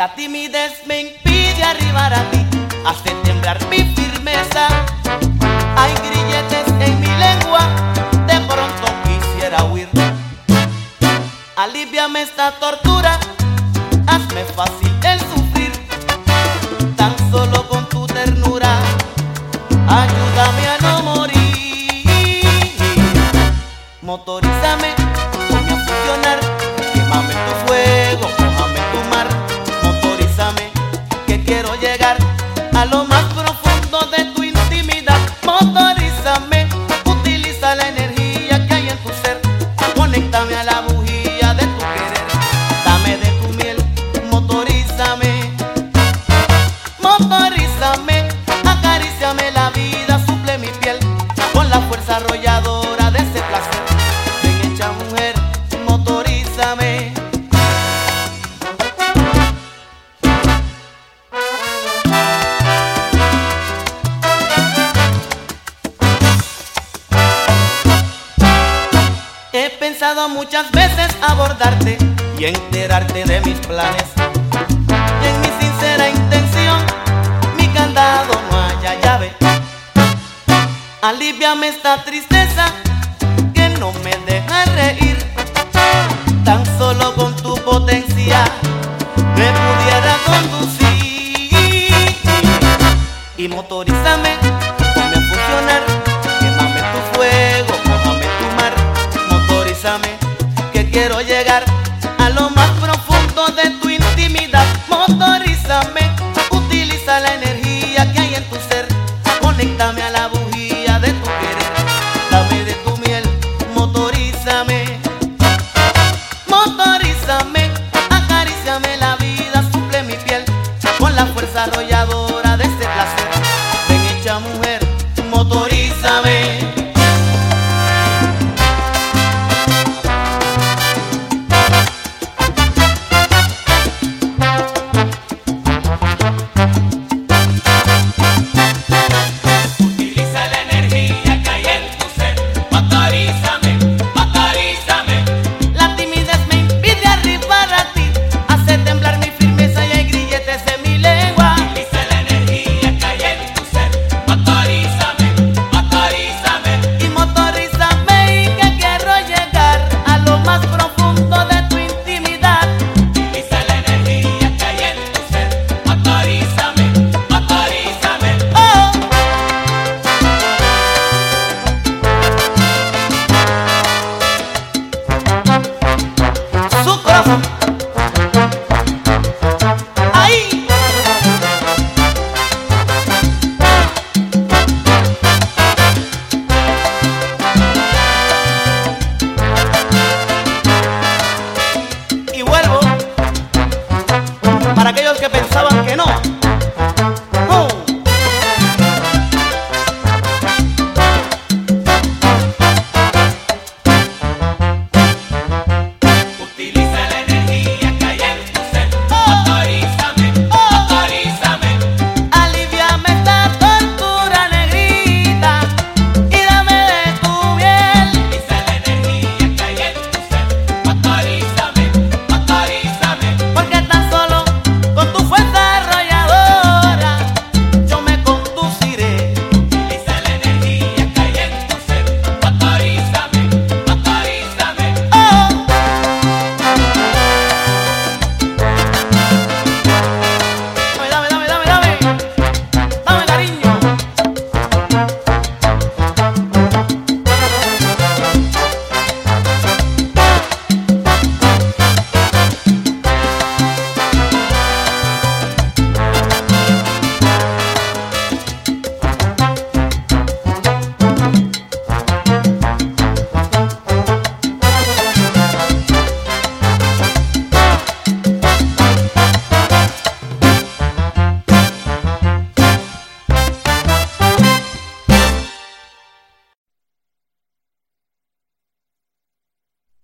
La timidez me impide arribar a ti, hace temblar mi firmeza. Hay grilletes en mi lengua, de pronto quisiera huir. Aliviame esta tortura, Muchas veces abordarte y enterarte de mis planes. Y en mi sincera intención, mi candado no haya llave. Aliviame esta tristeza que no me deja reír. Tan solo con tu potencia acaríciame la vida, suple mi piel con la fuerza arrolladora de este placer. Ven hecha mujer, motorízame.